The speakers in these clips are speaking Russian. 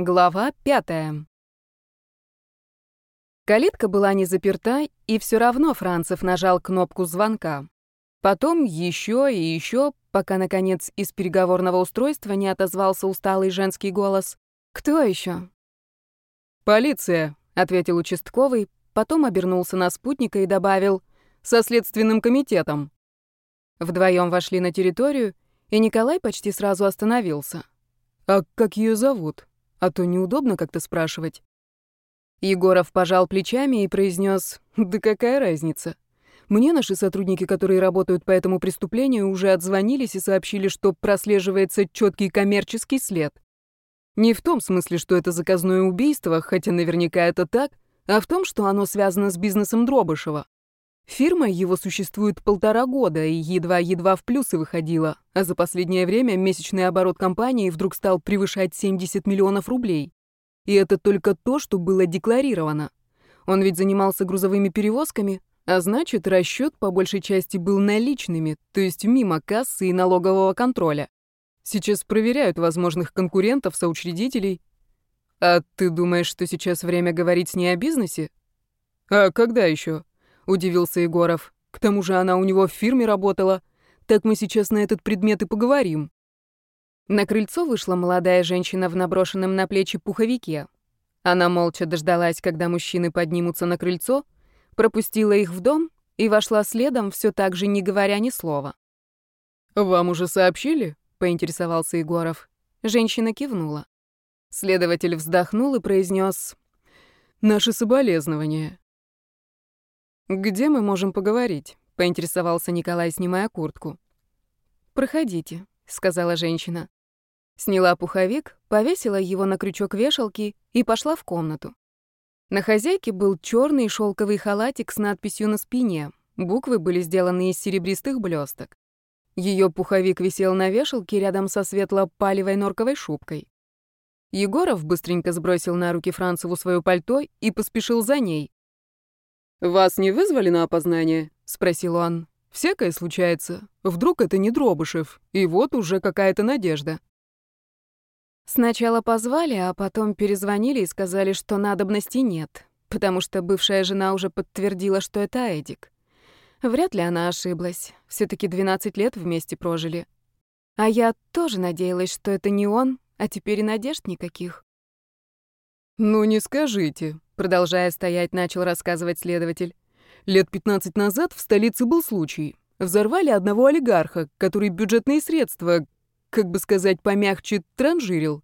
Глава пятая. Калитка была не заперта, и все равно Францев нажал кнопку звонка. Потом еще и еще, пока, наконец, из переговорного устройства не отозвался усталый женский голос. «Кто еще?» «Полиция», — ответил участковый, потом обернулся на спутника и добавил «со следственным комитетом». Вдвоем вошли на территорию, и Николай почти сразу остановился. «А как ее зовут?» А то неудобно как-то спрашивать. Егоров пожал плечами и произнес: «Да какая разница? Мне наши сотрудники, которые работают по этому преступлению, уже отзвонились и сообщили, что прослеживается четкий коммерческий след. Не в том смысле, что это заказное убийство, хотя наверняка это так, а в том, что оно связано с бизнесом Дробышева. Фирма его существует полтора года и едва-едва в плюсы выходила, а за последнее время месячный оборот компании вдруг стал превышать 70 миллионов рублей. И это только то, что было декларировано. Он ведь занимался грузовыми перевозками, а значит, расчет по большей части был наличными, то есть мимо кассы и налогового контроля. Сейчас проверяют возможных конкурентов, соучредителей. А ты думаешь, что сейчас время говорить с ней о бизнесе? А когда еще? Удивился Егоров. К тому же она у него в фирме работала. Так мы сейчас на этот предмет и поговорим. На крыльцо вышла молодая женщина в наброшенном на плечи пуховике. Она молча дождалась, когда мужчины поднимутся на крыльцо, пропустила их в дом и вошла следом, все так же не говоря ни слова. «Вам уже сообщили?» — поинтересовался Егоров. Женщина кивнула. Следователь вздохнул и произнес: «Наши соболезнования. «Где мы можем поговорить?» — поинтересовался Николай, снимая куртку. «Проходите», — сказала женщина. Сняла пуховик, повесила его на крючок вешалки и пошла в комнату. На хозяйке был черный шелковый халатик с надписью на спине. Буквы были сделаны из серебристых блесток. Ее пуховик висел на вешалке рядом со светло-палевой норковой шубкой. Егоров быстренько сбросил на руки Францеву свое пальто и поспешил за ней. «Вас не вызвали на опознание?» — спросил он. «Всякое случается. Вдруг это не Дробышев, и вот уже какая-то надежда». Сначала позвали, а потом перезвонили и сказали, что надобности нет, потому что бывшая жена уже подтвердила, что это Эдик. Вряд ли она ошиблась. все таки 12 лет вместе прожили. А я тоже надеялась, что это не он, а теперь и надежд никаких. «Ну не скажите», Продолжая стоять, начал рассказывать следователь. Лет 15 назад в столице был случай. Взорвали одного олигарха, который бюджетные средства, как бы сказать помягче, транжирил.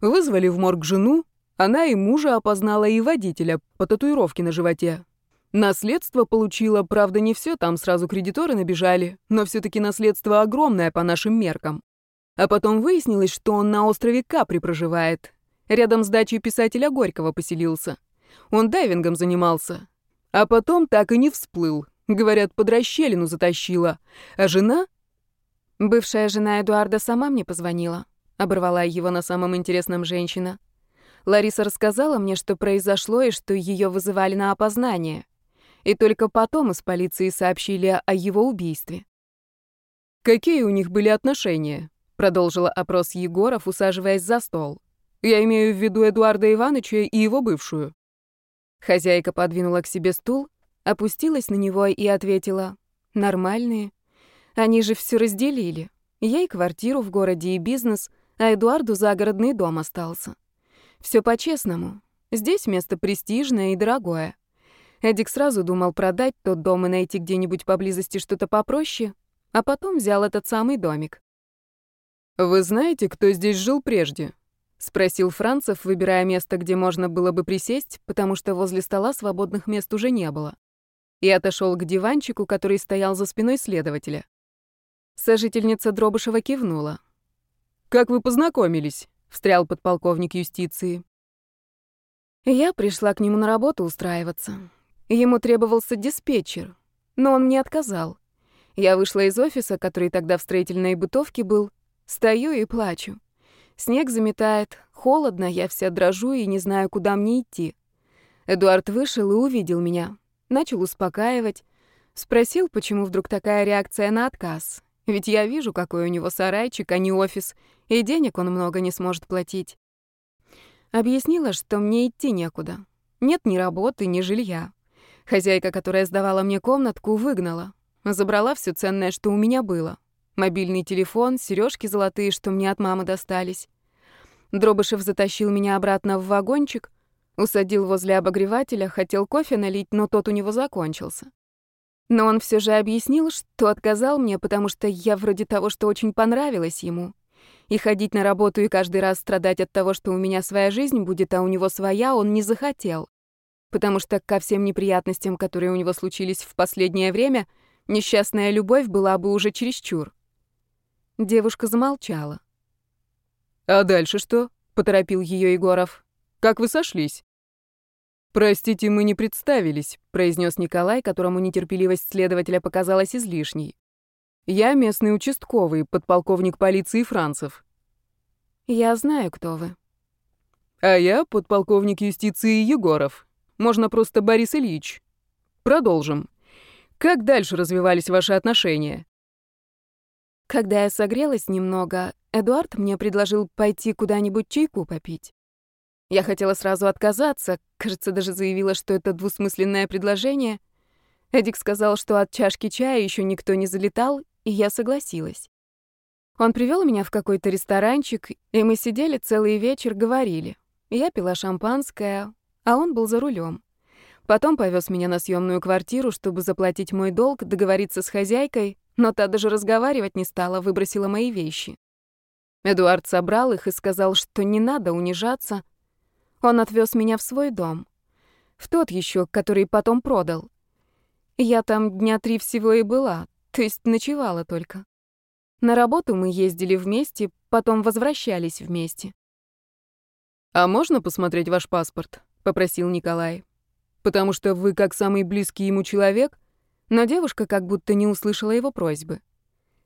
Вызвали в морг жену, она и мужа опознала и водителя по татуировке на животе. Наследство получила, правда, не все, там сразу кредиторы набежали, но все-таки наследство огромное по нашим меркам. А потом выяснилось, что он на острове Капри проживает. Рядом с дачей писателя Горького поселился. Он дайвингом занимался. А потом так и не всплыл. Говорят, под расщелину затащила. А жена? Бывшая жена Эдуарда сама мне позвонила. Оборвала его на самом интересном женщина. Лариса рассказала мне, что произошло и что ее вызывали на опознание. И только потом из полиции сообщили о его убийстве. «Какие у них были отношения?» — продолжила опрос Егоров, усаживаясь за стол. «Я имею в виду Эдуарда Ивановича и его бывшую». Хозяйка подвинула к себе стул, опустилась на него и ответила. «Нормальные. Они же все разделили. Ей квартиру в городе и бизнес, а Эдуарду загородный дом остался. Все по-честному. Здесь место престижное и дорогое. Эдик сразу думал продать тот дом и найти где-нибудь поблизости что-то попроще, а потом взял этот самый домик. «Вы знаете, кто здесь жил прежде?» — спросил Францев, выбирая место, где можно было бы присесть, потому что возле стола свободных мест уже не было. И отошел к диванчику, который стоял за спиной следователя. Сожительница Дробышева кивнула. «Как вы познакомились?» — встрял подполковник юстиции. Я пришла к нему на работу устраиваться. Ему требовался диспетчер, но он мне отказал. Я вышла из офиса, который тогда в строительной бытовке был, стою и плачу. Снег заметает, холодно, я вся дрожу и не знаю, куда мне идти. Эдуард вышел и увидел меня. Начал успокаивать. Спросил, почему вдруг такая реакция на отказ. Ведь я вижу, какой у него сарайчик, а не офис, и денег он много не сможет платить. Объяснила, что мне идти некуда. Нет ни работы, ни жилья. Хозяйка, которая сдавала мне комнатку, выгнала. Забрала все ценное, что у меня было. Мобильный телефон, сережки золотые, что мне от мамы достались. Дробышев затащил меня обратно в вагончик, усадил возле обогревателя, хотел кофе налить, но тот у него закончился. Но он все же объяснил, что отказал мне, потому что я вроде того, что очень понравилась ему. И ходить на работу и каждый раз страдать от того, что у меня своя жизнь будет, а у него своя, он не захотел. Потому что ко всем неприятностям, которые у него случились в последнее время, несчастная любовь была бы уже чересчур. Девушка замолчала. «А дальше что?» — поторопил ее Егоров. «Как вы сошлись?» «Простите, мы не представились», — произнес Николай, которому нетерпеливость следователя показалась излишней. «Я местный участковый, подполковник полиции Францев». «Я знаю, кто вы». «А я подполковник юстиции Егоров. Можно просто Борис Ильич. Продолжим. Как дальше развивались ваши отношения?» Когда я согрелась немного, Эдуард мне предложил пойти куда-нибудь чайку попить. Я хотела сразу отказаться, кажется, даже заявила, что это двусмысленное предложение. Эдик сказал, что от чашки чая еще никто не залетал, и я согласилась. Он привел меня в какой-то ресторанчик, и мы сидели целый вечер, говорили. Я пила шампанское, а он был за рулем. Потом повез меня на съемную квартиру, чтобы заплатить мой долг, договориться с хозяйкой, но та даже разговаривать не стала, выбросила мои вещи. Эдуард собрал их и сказал, что не надо унижаться, он отвез меня в свой дом. В тот еще, который потом продал. Я там дня три всего и была, то есть ночевала только. На работу мы ездили вместе, потом возвращались вместе. «А можно посмотреть ваш паспорт?» — попросил Николай. «Потому что вы как самый близкий ему человек?» Но девушка как будто не услышала его просьбы.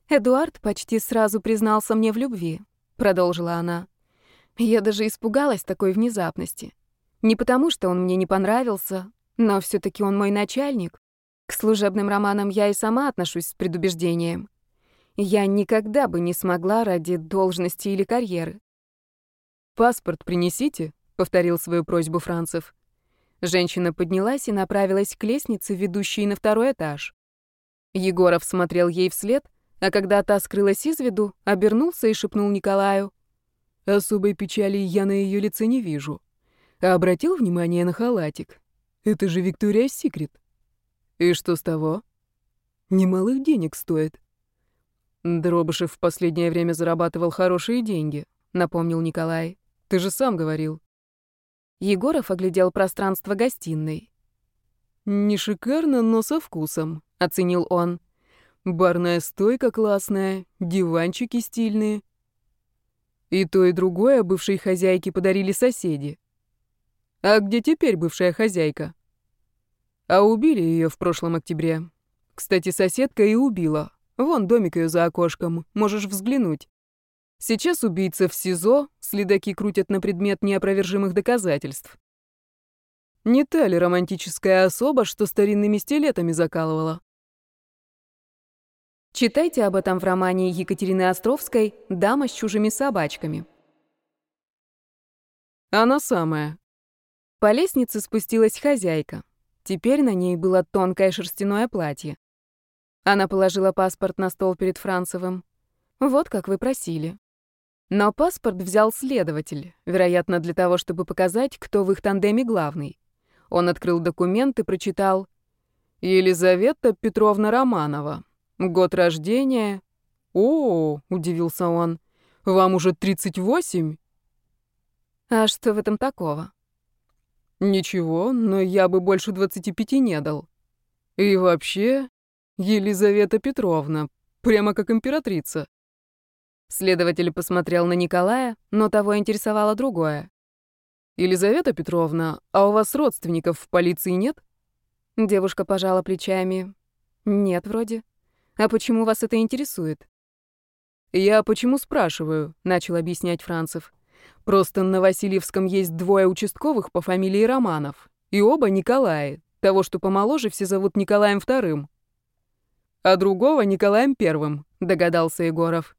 «Эдуард почти сразу признался мне в любви», — продолжила она. Я даже испугалась такой внезапности. Не потому, что он мне не понравился, но все таки он мой начальник. К служебным романам я и сама отношусь с предубеждением. Я никогда бы не смогла ради должности или карьеры. «Паспорт принесите», — повторил свою просьбу Францев. Женщина поднялась и направилась к лестнице, ведущей на второй этаж. Егоров смотрел ей вслед, а когда та скрылась из виду, обернулся и шепнул Николаю. Особой печали я на ее лице не вижу. А обратил внимание на халатик. Это же Виктория Секрет. И что с того? Немалых денег стоит. Дробышев в последнее время зарабатывал хорошие деньги, напомнил Николай. Ты же сам говорил. Егоров оглядел пространство гостиной. «Не шикарно, но со вкусом», — оценил он. «Барная стойка классная, диванчики стильные, и то, и другое бывшей хозяйке подарили соседи. А где теперь бывшая хозяйка? А убили ее в прошлом октябре. Кстати, соседка и убила. Вон домик ее за окошком, можешь взглянуть. Сейчас убийца в СИЗО, следаки крутят на предмет неопровержимых доказательств. Не та ли романтическая особа, что старинными стилетами закалывала? Читайте об этом в романе Екатерины Островской «Дама с чужими собачками». Она самая. По лестнице спустилась хозяйка. Теперь на ней было тонкое шерстяное платье. Она положила паспорт на стол перед Францевым. Вот как вы просили. Но паспорт взял следователь, вероятно, для того, чтобы показать, кто в их тандеме главный. Он открыл документ и прочитал «Елизавета Петровна Романова, Год рождения? О, удивился он. Вам уже 38? А что в этом такого? Ничего, но я бы больше 25 не дал. И вообще, Елизавета Петровна, прямо как императрица. Следователь посмотрел на Николая, но того интересовало другое. «Елизавета Петровна, а у вас родственников в полиции нет?» Девушка пожала плечами. «Нет, вроде». А почему вас это интересует? Я почему спрашиваю, начал объяснять Францев. Просто на Васильевском есть двое участковых по фамилии Романов, и оба Николаи. Того, что помоложе, все зовут Николаем вторым. А другого Николаем первым, догадался Егоров.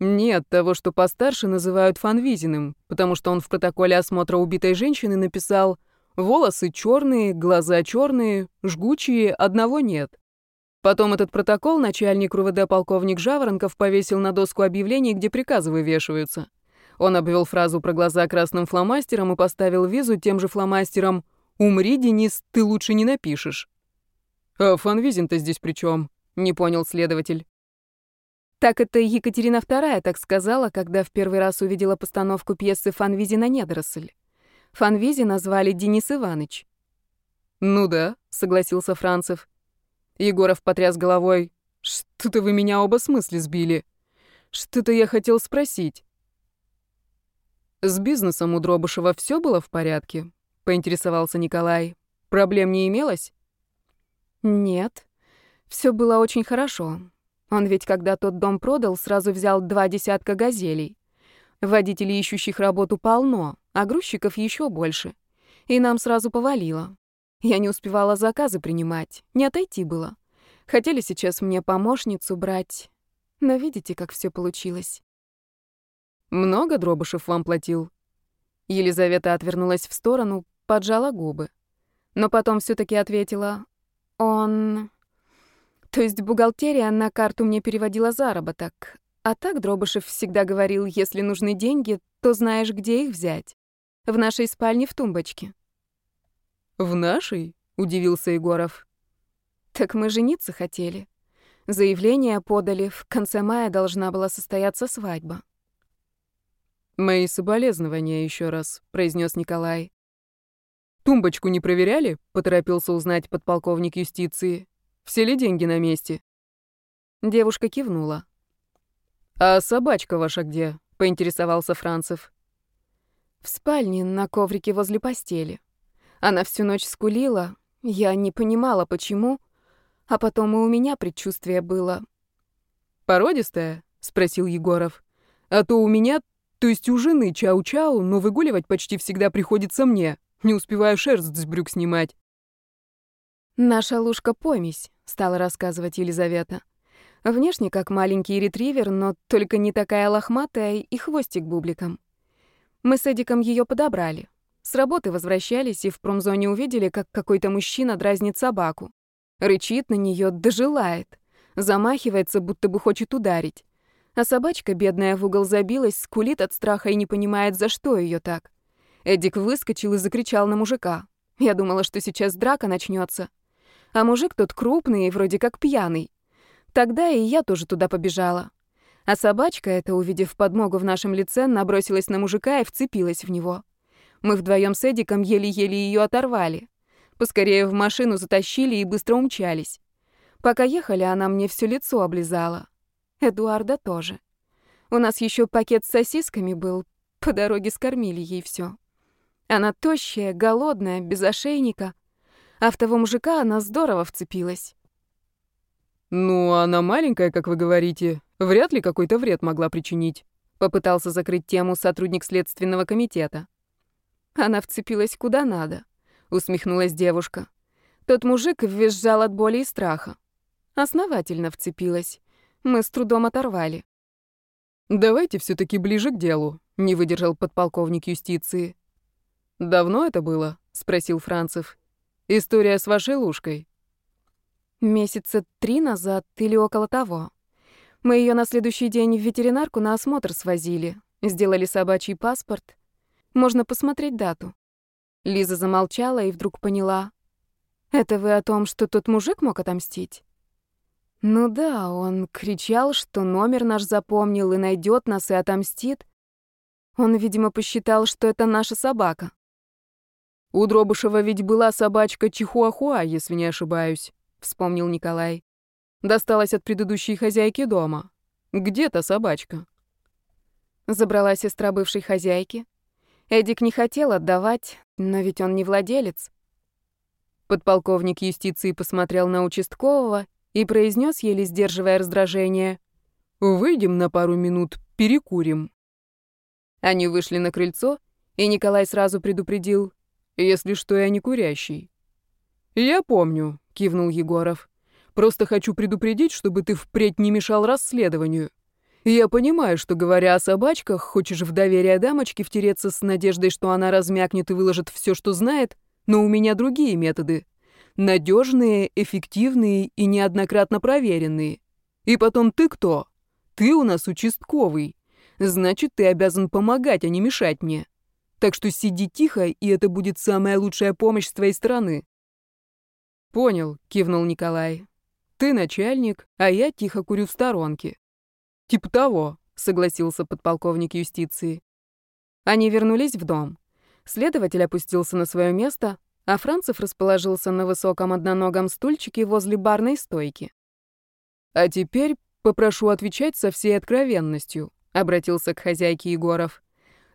Нет, того, что постарше называют Фанвизиным, потому что он в протоколе осмотра убитой женщины написал «волосы черные, глаза черные, жгучие, одного нет». Потом этот протокол начальник РУВД полковник Жаворонков повесил на доску объявлений, где приказы вывешиваются. Он обвел фразу про глаза красным фломастером и поставил визу тем же фломастером «Умри, Денис, ты лучше не напишешь». «А Фанвизин-то здесь при чем? не понял следователь. Так это Екатерина II так сказала, когда в первый раз увидела постановку пьесы Фанвизина «Недоросль». Фанвизи назвали Денис Иванович. «Ну да», — согласился Францев. Егоров потряс головой. «Что-то вы меня оба смысле сбили. Что-то я хотел спросить». «С бизнесом у Дробышева все было в порядке?» — поинтересовался Николай. «Проблем не имелось?» «Нет, все было очень хорошо. Он ведь, когда тот дом продал, сразу взял два десятка газелей. Водителей, ищущих работу, полно, а грузчиков еще больше. И нам сразу повалило. Я не успевала заказы принимать, не отойти было. Хотели сейчас мне помощницу брать, но видите, как все получилось. Много Дробышев вам платил? Елизавета отвернулась в сторону, поджала губы. Но потом все таки ответила, он... То есть бухгалтерия на карту мне переводила заработок. А так Дробышев всегда говорил, если нужны деньги, то знаешь, где их взять. В нашей спальне в тумбочке. «В нашей?» — удивился Егоров. «Так мы жениться хотели. Заявление подали, в конце мая должна была состояться свадьба». «Мои соболезнования еще раз», — произнес Николай. «Тумбочку не проверяли?» — поторопился узнать подполковник юстиции. Все ли деньги на месте?» Девушка кивнула. «А собачка ваша где?» — поинтересовался Францев. «В спальне, на коврике возле постели. Она всю ночь скулила. Я не понимала, почему. А потом и у меня предчувствие было». «Породистая?» — спросил Егоров. «А то у меня, то есть у жены чау-чау, но выгуливать почти всегда приходится мне. Не успеваю шерсть с брюк снимать». «Наша лужка помесь», — стала рассказывать Елизавета. Внешне как маленький ретривер, но только не такая лохматая и хвостик бубликом. Мы с Эдиком ее подобрали. С работы возвращались и в промзоне увидели, как какой-то мужчина дразнит собаку. Рычит на нее, дожелает. Замахивается, будто бы хочет ударить. А собачка, бедная, в угол забилась, скулит от страха и не понимает, за что ее так. Эдик выскочил и закричал на мужика. Я думала, что сейчас драка начнется. А мужик тот крупный и вроде как пьяный. Тогда и я тоже туда побежала. А собачка эта, увидев подмогу в нашем лице, набросилась на мужика и вцепилась в него. Мы вдвоем с Эдиком еле-еле ее оторвали. Поскорее в машину затащили и быстро умчались. Пока ехали, она мне все лицо облизала. Эдуарда тоже. У нас еще пакет с сосисками был. По дороге скормили ей все. Она тощая, голодная, без ошейника. А в того мужика она здорово вцепилась. «Ну, она маленькая, как вы говорите. Вряд ли какой-то вред могла причинить», — попытался закрыть тему сотрудник Следственного комитета. «Она вцепилась куда надо», — усмехнулась девушка. Тот мужик визжал от боли и страха. Основательно вцепилась. Мы с трудом оторвали. «Давайте все таки ближе к делу», — не выдержал подполковник юстиции. «Давно это было?» — спросил Францев. История с вашей лужкой. Месяца три назад или около того. Мы ее на следующий день в ветеринарку на осмотр свозили. Сделали собачий паспорт. Можно посмотреть дату. Лиза замолчала и вдруг поняла. Это вы о том, что тот мужик мог отомстить? Ну да, он кричал, что номер наш запомнил и найдет нас и отомстит. Он, видимо, посчитал, что это наша собака. «У Дробышева ведь была собачка Чихуахуа, если не ошибаюсь», — вспомнил Николай. «Досталась от предыдущей хозяйки дома. Где та собачка?» Забрала сестра бывшей хозяйки. Эдик не хотел отдавать, но ведь он не владелец. Подполковник юстиции посмотрел на участкового и произнес, еле сдерживая раздражение, «Выйдем на пару минут, перекурим». Они вышли на крыльцо, и Николай сразу предупредил, если что, я не курящий». «Я помню», — кивнул Егоров. «Просто хочу предупредить, чтобы ты впредь не мешал расследованию. Я понимаю, что, говоря о собачках, хочешь в доверие дамочки втереться с надеждой, что она размякнет и выложит все, что знает, но у меня другие методы. Надежные, эффективные и неоднократно проверенные. И потом ты кто? Ты у нас участковый. Значит, ты обязан помогать, а не мешать мне. Так что сиди тихо, и это будет самая лучшая помощь с твоей стороны. Понял, кивнул Николай. Ты начальник, а я тихо курю в сторонке. Типа того, согласился подполковник юстиции. Они вернулись в дом. Следователь опустился на свое место, а Францев расположился на высоком одноногом стульчике возле барной стойки. «А теперь попрошу отвечать со всей откровенностью», — обратился к хозяйке Егоров.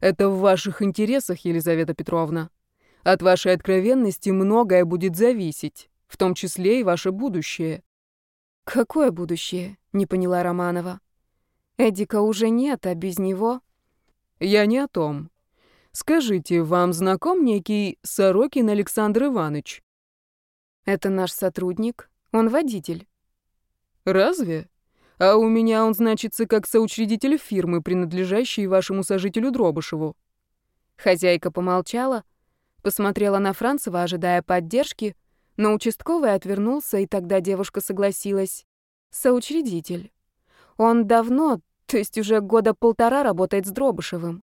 «Это в ваших интересах, Елизавета Петровна. От вашей откровенности многое будет зависеть, в том числе и ваше будущее». «Какое будущее?» — не поняла Романова. «Эдика уже нет, а без него...» «Я не о том. Скажите, вам знаком некий Сорокин Александр Иванович? Это наш сотрудник. Он водитель. Разве? А у меня он значится как соучредитель фирмы, принадлежащей вашему сожителю Дробышеву. Хозяйка помолчала, посмотрела на Францева, ожидая поддержки, но участковый отвернулся, и тогда девушка согласилась. Соучредитель. Он давно, то есть уже года полтора работает с Дробышевым.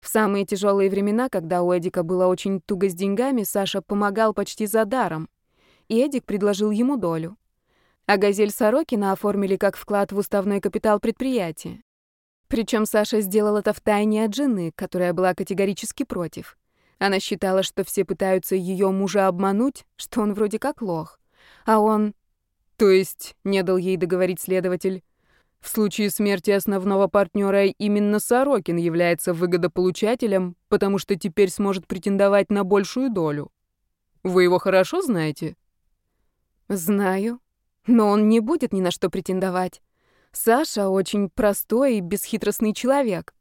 В самые тяжелые времена, когда у Эдика было очень туго с деньгами, Саша помогал почти за даром. И Эдик предложил ему долю. А «Газель» Сорокина оформили как вклад в уставной капитал предприятия. Причем Саша сделал это втайне от жены, которая была категорически против. Она считала, что все пытаются ее мужа обмануть, что он вроде как лох. А он... То есть, не дал ей договорить следователь, в случае смерти основного партнера именно Сорокин является выгодополучателем, потому что теперь сможет претендовать на большую долю. Вы его хорошо знаете? Знаю, но он не будет ни на что претендовать. Саша очень простой и бесхитростный человек.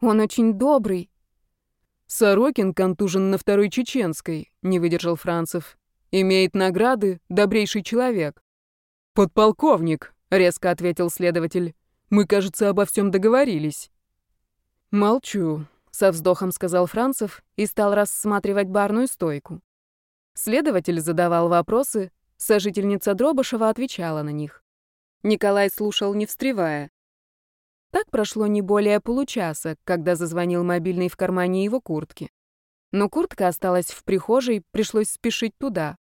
Он очень добрый. Сорокин контужен на второй чеченской, не выдержал Францев. Имеет награды, добрейший человек. Подполковник, резко ответил следователь. Мы, кажется, обо всем договорились. Молчу, со вздохом сказал Францев и стал рассматривать барную стойку. Следователь задавал вопросы, сожительница Дробышева отвечала на них. Николай слушал, не встревая. Так прошло не более получаса, когда зазвонил мобильный в кармане его куртки. Но куртка осталась в прихожей, пришлось спешить туда.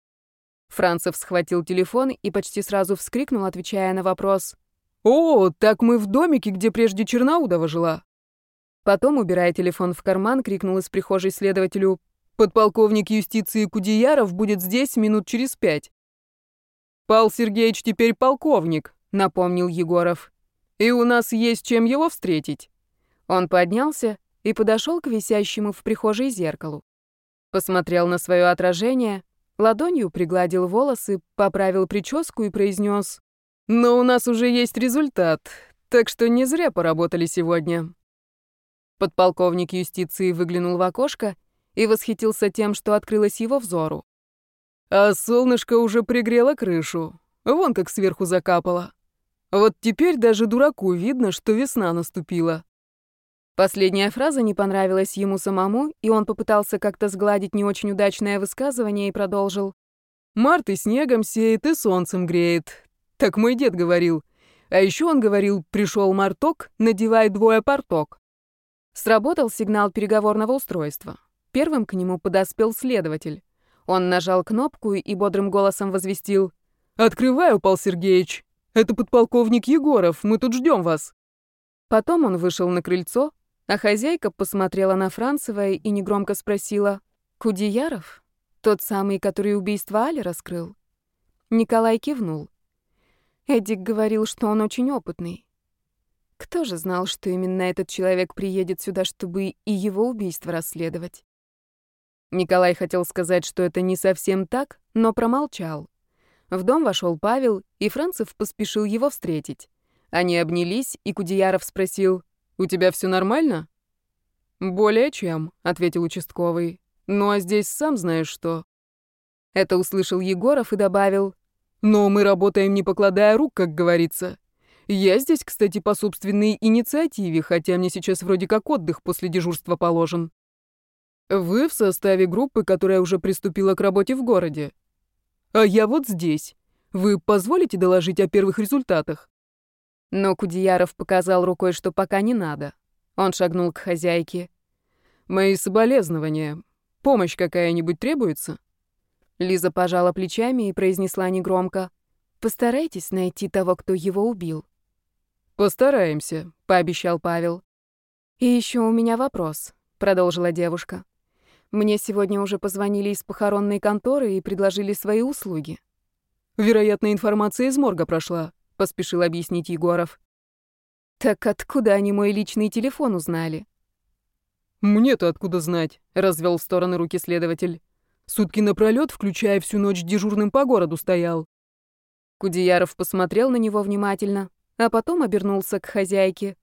Францев схватил телефон и почти сразу вскрикнул, отвечая на вопрос. «О, так мы в домике, где прежде Черноудова жила». Потом, убирая телефон в карман, крикнул из прихожей следователю. «Подполковник юстиции Кудеяров будет здесь минут через пять». «Пал Сергеевич теперь полковник», — напомнил Егоров. «И у нас есть чем его встретить». Он поднялся и подошел к висящему в прихожей зеркалу. Посмотрел на свое отражение, Ладонью пригладил волосы, поправил прическу и произнес: «Но у нас уже есть результат, так что не зря поработали сегодня». Подполковник юстиции выглянул в окошко и восхитился тем, что открылось его взору. А солнышко уже пригрело крышу, вон как сверху закапало. Вот теперь даже дураку видно, что весна наступила. Последняя фраза не понравилась ему самому, и он попытался как-то сгладить не очень удачное высказывание и продолжил. «Март и снегом сеет, и солнцем греет. Так мой дед говорил. А еще он говорил, пришел марток, надевай двое порток». Сработал сигнал переговорного устройства. Первым к нему подоспел следователь. Он нажал кнопку и бодрым голосом возвестил. «Открываю, Пал Сергеевич. Это подполковник Егоров, мы тут ждем вас». Потом он вышел на крыльцо, а хозяйка посмотрела на Францева и негромко спросила, «Кудеяров? Тот самый, который убийство Али раскрыл?» Николай кивнул. Эдик говорил, что он очень опытный. Кто же знал, что именно этот человек приедет сюда, чтобы и его убийство расследовать? Николай хотел сказать, что это не совсем так, но промолчал. В дом вошел Павел, и Францев поспешил его встретить. Они обнялись, и Кудеяров спросил, у тебя все нормально?» «Более чем», — ответил участковый. «Ну а здесь сам знаешь что». Это услышал Егоров и добавил. «Но мы работаем не покладая рук, как говорится. Я здесь, кстати, по собственной инициативе, хотя мне сейчас вроде как отдых после дежурства положен. Вы в составе группы, которая уже приступила к работе в городе. А я вот здесь. Вы позволите доложить о первых результатах? Но Кудеяров показал рукой, что пока не надо. Он шагнул к хозяйке. Мои соболезнования. Помощь какая-нибудь требуется? Лиза пожала плечами и произнесла негромко. «Постарайтесь найти того, кто его убил». «Постараемся», — пообещал Павел. «И еще у меня вопрос», — продолжила девушка. «Мне сегодня уже позвонили из похоронной конторы и предложили свои услуги». «Вероятно, информация из морга прошла», — поспешил объяснить Егоров. «Так откуда они мой личный телефон узнали?» «Мне-то откуда знать?» — развел в стороны руки следователь. Сутки напролёт, включая всю ночь дежурным по городу стоял. Кудеяров посмотрел на него внимательно, а потом обернулся к хозяйке.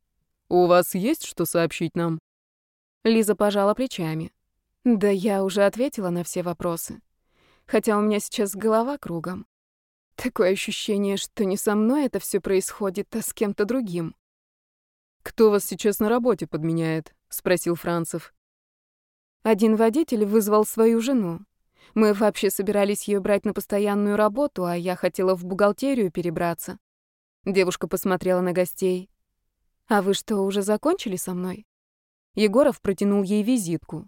«У вас есть что сообщить нам?» Лиза пожала плечами. «Да я уже ответила на все вопросы. Хотя у меня сейчас голова кругом. Такое ощущение, что не со мной это все происходит, а с кем-то другим». «Кто вас сейчас на работе подменяет?» — спросил Францев. Один водитель вызвал свою жену. Мы вообще собирались ее брать на постоянную работу, а я хотела в бухгалтерию перебраться. Девушка посмотрела на гостей. «А вы что, уже закончили со мной?» Егоров протянул ей визитку.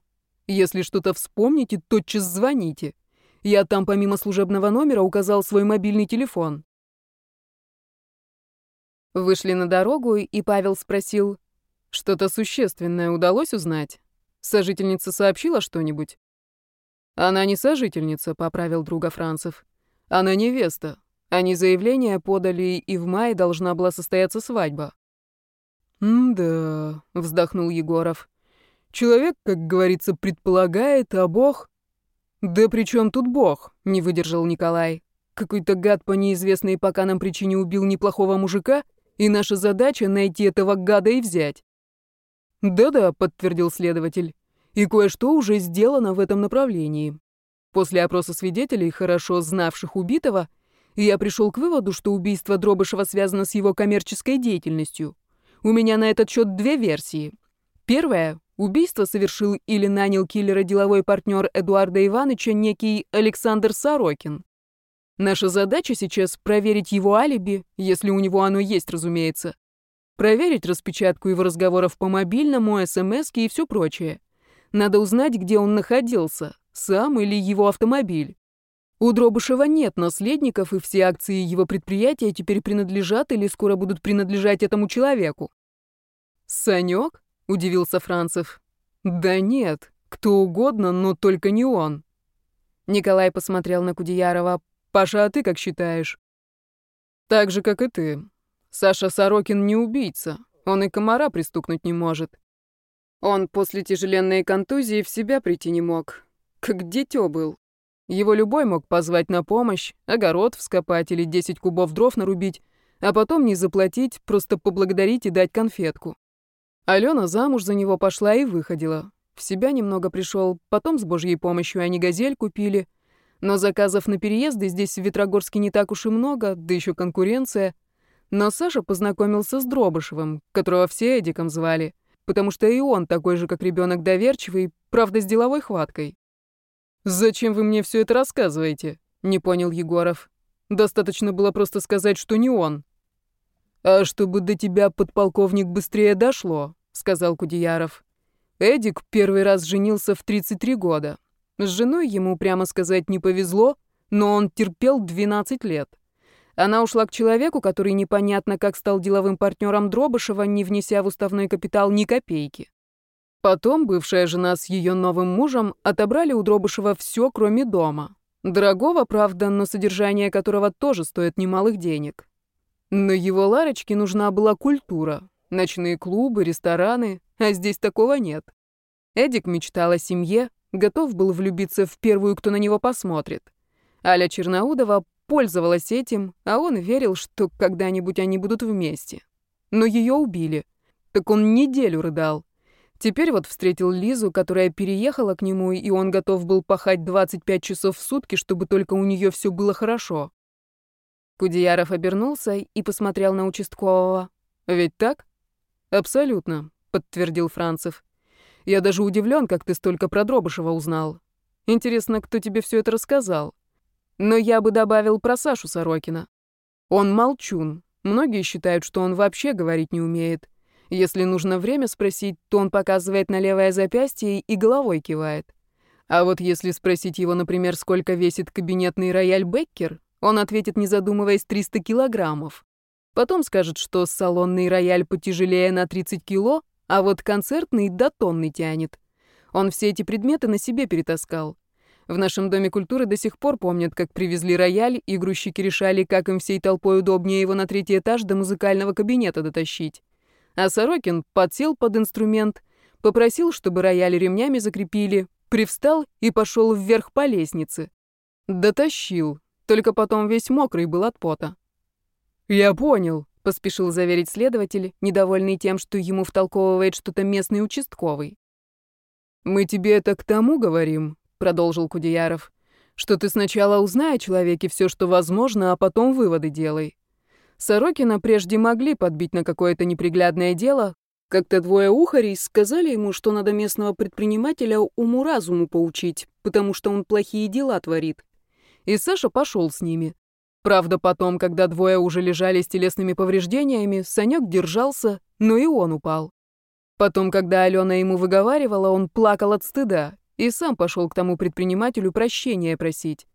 «Если что-то вспомните, тотчас звоните. Я там помимо служебного номера указал свой мобильный телефон». Вышли на дорогу, и Павел спросил, «Что-то существенное удалось узнать? Сожительница сообщила что-нибудь?» «Она не сожительница», — поправил друга Францев. «Она невеста. Они заявление подали, и в мае должна была состояться свадьба». «М-да», — вздохнул Егоров. «Человек, как говорится, предполагает, а Бог...» «Да при чем тут Бог?» — не выдержал Николай. «Какой-то гад по неизвестной пока нам причине убил неплохого мужика, и наша задача — найти этого гада и взять». «Да-да», — подтвердил следователь и кое-что уже сделано в этом направлении. После опроса свидетелей, хорошо знавших убитого, я пришел к выводу, что убийство Дробышева связано с его коммерческой деятельностью. У меня на этот счет две версии. Первая — убийство совершил или нанял киллера деловой партнер Эдуарда Ивановича некий Александр Сорокин. Наша задача сейчас проверить его алиби, если у него оно есть, разумеется. Проверить распечатку его разговоров по мобильному, смс и все прочее. Надо узнать, где он находился, сам или его автомобиль. У Дробышева нет наследников, и все акции его предприятия теперь принадлежат или скоро будут принадлежать этому человеку. «Санек?» — удивился Францев. «Да нет, кто угодно, но только не он». Николай посмотрел на Кудеярова. «Паша, а ты как считаешь?» «Так же, как и ты. Саша Сорокин не убийца. Он и комара пристукнуть не может. Он после тяжеленной контузии в себя прийти не мог. Как дитё был. Его любой мог позвать на помощь, огород вскопать или 10 кубов дров нарубить, а потом не заплатить, просто поблагодарить и дать конфетку. Алена замуж за него пошла и выходила. В себя немного пришел, потом с божьей помощью они газель купили. Но заказов на переезды здесь в Ветрогорске не так уж и много, да еще конкуренция. Но Саша познакомился с Дробышевым, которого все Эдиком звали потому что и он такой же, как ребенок доверчивый, правда, с деловой хваткой. «Зачем вы мне все это рассказываете?» — не понял Егоров. «Достаточно было просто сказать, что не он». «А чтобы до тебя, подполковник, быстрее дошло», — сказал Кудеяров. Эдик первый раз женился в 33 года. С женой ему, прямо сказать, не повезло, но он терпел 12 лет. Она ушла к человеку, который непонятно как стал деловым партнером Дробышева, не внеся в уставной капитал ни копейки. Потом бывшая жена с ее новым мужем отобрали у Дробышева все, кроме дома. Дорогого, правда, но содержание которого тоже стоит немалых денег. Но его Ларочке нужна была культура. Ночные клубы, рестораны, а здесь такого нет. Эдик мечтал о семье, готов был влюбиться в первую, кто на него посмотрит. Аля Черноудова пользовалась этим, а он верил, что когда-нибудь они будут вместе. Но ее убили. Так он неделю рыдал. Теперь вот встретил Лизу, которая переехала к нему, и он готов был пахать 25 часов в сутки, чтобы только у нее все было хорошо. Кудеяров обернулся и посмотрел на участкового. «Ведь так?» «Абсолютно», — подтвердил Францев. «Я даже удивлен, как ты столько про Дробышева узнал. Интересно, кто тебе все это рассказал? Но я бы добавил про Сашу Сорокина. Он молчун. Многие считают, что он вообще говорить не умеет. Если нужно время спросить, то он показывает на левое запястье и головой кивает. А вот если спросить его, например, сколько весит кабинетный рояль Беккер, он ответит, не задумываясь, 300 килограммов. Потом скажет, что салонный рояль потяжелее на 30 кило, а вот концертный до тонны тянет. Он все эти предметы на себе перетаскал. В нашем доме культуры до сих пор помнят, как привезли рояль, и грузчики решали, как им всей толпой удобнее его на третий этаж до музыкального кабинета дотащить. А Сорокин подсел под инструмент, попросил, чтобы рояль ремнями закрепили, привстал и пошел вверх по лестнице. Дотащил, только потом весь мокрый был от пота. «Я понял», — поспешил заверить следователь, недовольный тем, что ему втолковывает что-то местный участковый. «Мы тебе это к тому говорим, продолжил Кудеяров, что ты сначала узнай о человеке все, что возможно, а потом выводы делай. Сорокина прежде могли подбить на какое-то неприглядное дело. Как-то двое ухарей сказали ему, что надо местного предпринимателя уму-разуму поучить, потому что он плохие дела творит. И Саша пошел с ними. Правда, потом, когда двое уже лежали с телесными повреждениями, Санек держался, но и он упал. Потом, когда Алена ему выговаривала, он плакал от стыда и сам пошел к тому предпринимателю прощения просить.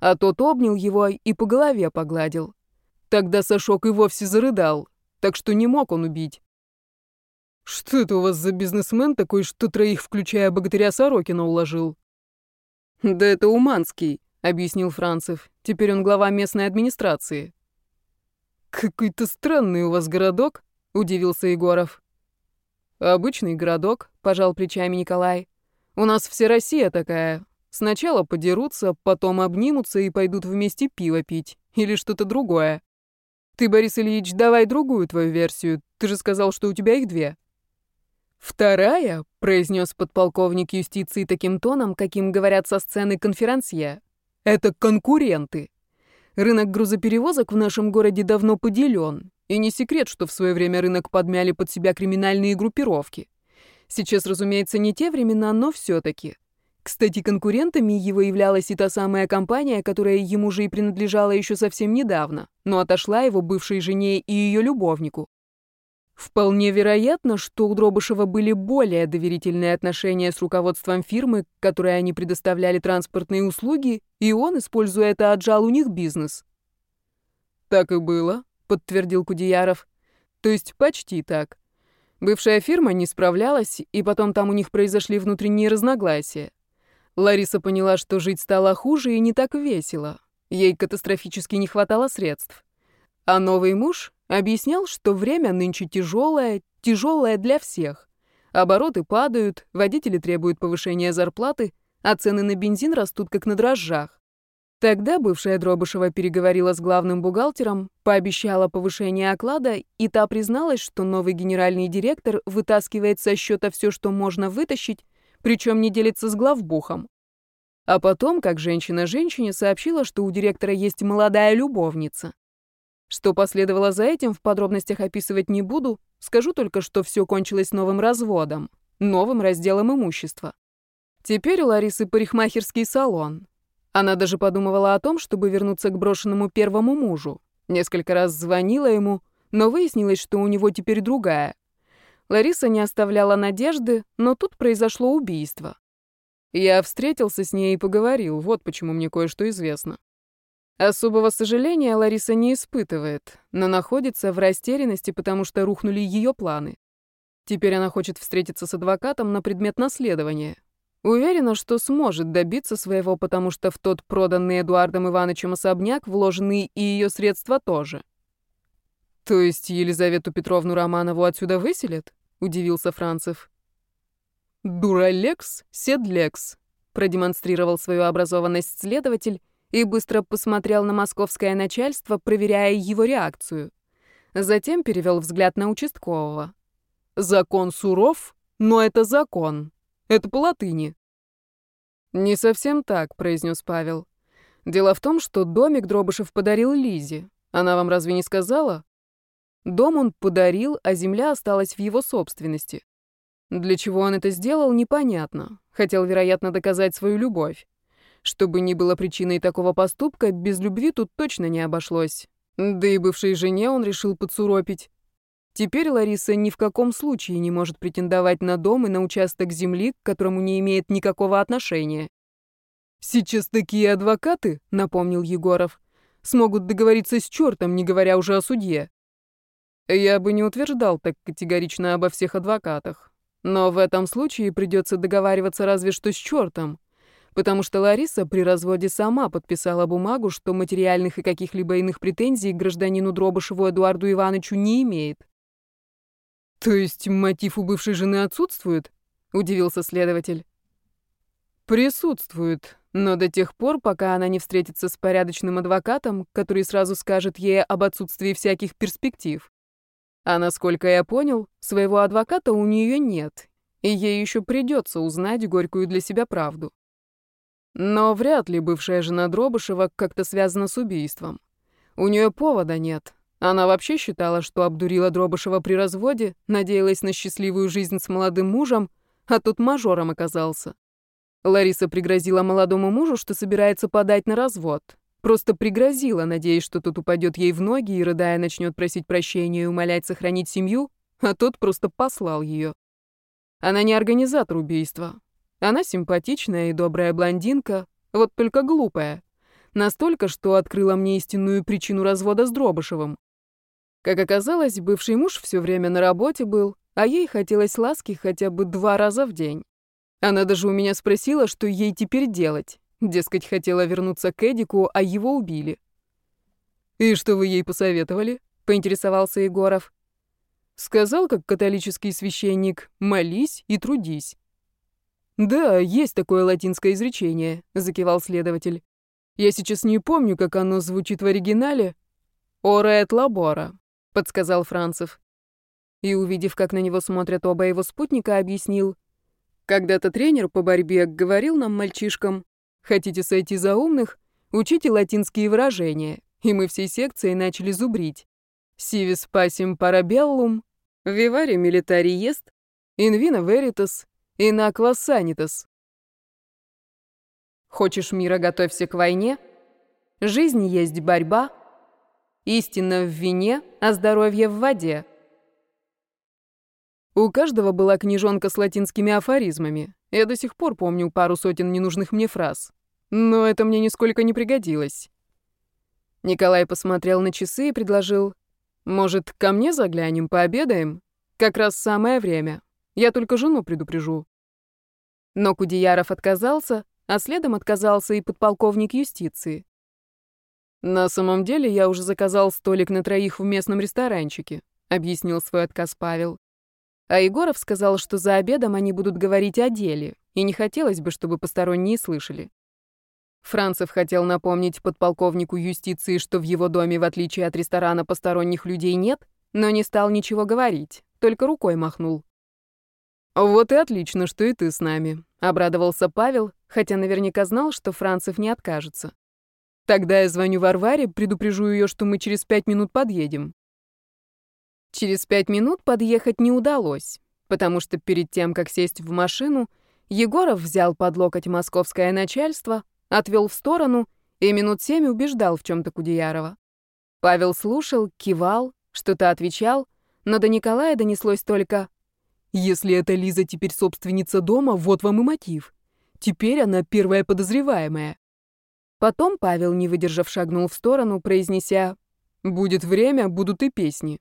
А тот обнял его и по голове погладил. Тогда Сашок и вовсе зарыдал, так что не мог он убить. «Что это у вас за бизнесмен такой, что троих, включая богатыря Сорокина, уложил?» «Да это Уманский», — объяснил Францев. «Теперь он глава местной администрации». «Какой-то странный у вас городок», — удивился Егоров. «Обычный городок», — пожал плечами Николай. У нас вся Россия такая. Сначала подерутся, потом обнимутся и пойдут вместе пиво пить. Или что-то другое. Ты, Борис Ильич, давай другую твою версию. Ты же сказал, что у тебя их две. Вторая, произнес подполковник юстиции таким тоном, каким говорят со сцены конферансье. Это конкуренты. Рынок грузоперевозок в нашем городе давно поделен. И не секрет, что в свое время рынок подмяли под себя криминальные группировки. Сейчас, разумеется, не те времена, но все-таки. Кстати, конкурентами его являлась и та самая компания, которая ему же и принадлежала еще совсем недавно, но отошла его бывшей жене и ее любовнику. Вполне вероятно, что у Дробышева были более доверительные отношения с руководством фирмы, которой они предоставляли транспортные услуги, и он, используя это, отжал у них бизнес. «Так и было», — подтвердил Кудеяров. «То есть почти так. Бывшая фирма не справлялась, и потом там у них произошли внутренние разногласия. Лариса поняла, что жить стало хуже и не так весело. Ей катастрофически не хватало средств. А новый муж объяснял, что время нынче тяжелое, тяжелое для всех. Обороты падают, водители требуют повышения зарплаты, а цены на бензин растут как на дрожжах. Тогда бывшая Дробышева переговорила с главным бухгалтером, пообещала повышение оклада, и та призналась, что новый генеральный директор вытаскивает со счета все, что можно вытащить, причем не делится с главбухом. А потом, как женщина женщине, сообщила, что у директора есть молодая любовница. Что последовало за этим, в подробностях описывать не буду, скажу только, что все кончилось новым разводом, новым разделом имущества. Теперь у Ларисы парикмахерский салон, она даже подумывала о том, чтобы вернуться к брошенному первому мужу. Несколько раз звонила ему, но выяснилось, что у него теперь другая. Лариса не оставляла надежды, но тут произошло убийство. Я встретился с ней и поговорил, вот почему мне кое-что известно. Особого сожаления Лариса не испытывает, но находится в растерянности, потому что рухнули ее планы. Теперь она хочет встретиться с адвокатом на предмет наследования. Уверена, что сможет добиться своего, потому что в тот проданный Эдуардом Ивановичем особняк вложены и ее средства тоже. То есть Елизавету Петровну Романову отсюда выселят? Удивился Францев. Дуралекс, седлекс, продемонстрировал свою образованность следователь и быстро посмотрел на московское начальство, проверяя его реакцию. Затем перевел взгляд на участкового. Закон суров, но это закон. Это по латыни. Не совсем так, произнес Павел. Дело в том, что домик Дробышев подарил Лизе. Она вам разве не сказала? Дом он подарил, а земля осталась в его собственности. Для чего он это сделал, непонятно. Хотел, вероятно, доказать свою любовь. Чтобы не было причиной такого поступка, без любви тут точно не обошлось. Да и бывшей жене он решил подсуропить. Теперь Лариса ни в каком случае не может претендовать на дом и на участок земли, к которому не имеет никакого отношения. «Сейчас такие адвокаты», — напомнил Егоров, — «смогут договориться с чертом, не говоря уже о судье». Я бы не утверждал так категорично обо всех адвокатах. Но в этом случае придется договариваться разве что с чертом, потому что Лариса при разводе сама подписала бумагу, что материальных и каких-либо иных претензий к гражданину Дробышеву Эдуарду Ивановичу не имеет. «То есть мотив у бывшей жены отсутствует?» — удивился следователь. «Присутствует, но до тех пор, пока она не встретится с порядочным адвокатом, который сразу скажет ей об отсутствии всяких перспектив. А насколько я понял, своего адвоката у нее нет, и ей еще придется узнать горькую для себя правду. Но вряд ли бывшая жена Дробышева как-то связана с убийством. У нее повода нет, она вообще считала, что обдурила Дробышева при разводе, надеялась на счастливую жизнь с молодым мужем, а тут мажором оказался. Лариса пригрозила молодому мужу, что собирается подать на развод. Просто пригрозила, надеясь, что тот упадет ей в ноги и, рыдая, начнет просить прощения и умолять сохранить семью, а тот просто послал ее. Она не организатор убийства. Она симпатичная и добрая блондинка, вот только глупая. Настолько, что открыла мне истинную причину развода с Дробышевым. Как оказалось, бывший муж все время на работе был, а ей хотелось ласки хотя бы два раза в день. Она даже у меня спросила, что ей теперь делать. Дескать, хотела вернуться к Эдику, а его убили. «И что вы ей посоветовали?» — поинтересовался Егоров. Сказал, как католический священник, «молись и трудись». «Да, есть такое латинское изречение», — закивал следователь. «Я сейчас не помню, как оно звучит в оригинале. «Ора et labora», — подсказал Францев. И, увидев, как на него смотрят оба его спутника, объяснил. «Когда-то тренер по борьбе говорил нам, мальчишкам, хотите сойти за умных, учите латинские выражения, и мы всей секцией начали зубрить. «Сивис пасим парабеллум», «Вивари милитари ест», «Инвина веритас», «Инаква санитас». Хочешь мира, готовься к войне. Жизнь есть борьба — Истина в вине, а здоровье в воде. У каждого была книжонка с латинскими афоризмами. Я до сих пор помню пару сотен ненужных мне фраз. Но это мне нисколько не пригодилось. Николай посмотрел на часы и предложил, «Может, ко мне заглянем, пообедаем? Как раз самое время. Я только жену предупрежу». Но Кудеяров отказался, а следом отказался и подполковник юстиции. «На самом деле я уже заказал столик на троих в местном ресторанчике», — объяснил свой отказ Павел. А Егоров сказал, что за обедом они будут говорить о деле, и не хотелось бы, чтобы посторонние слышали. Францев хотел напомнить подполковнику юстиции, что в его доме, в отличие от ресторана, посторонних людей нет, но не стал ничего говорить, только рукой махнул. «Вот и отлично, что и ты с нами», — обрадовался Павел, хотя наверняка знал, что Францев не откажется. Тогда я звоню Варваре, предупрежу ее, что мы через пять минут подъедем. Через пять минут подъехать не удалось, потому что перед тем, как сесть в машину, Егоров взял под локоть московское начальство, отвел в сторону и минут семь убеждал в чем-то Кудеярова. Павел слушал, кивал, что-то отвечал, но до Николая донеслось только «Если эта Лиза теперь собственница дома, вот вам и мотив. Теперь она первая подозреваемая». Потом Павел, не выдержав, шагнул в сторону, произнеся «Будет время, будут и песни».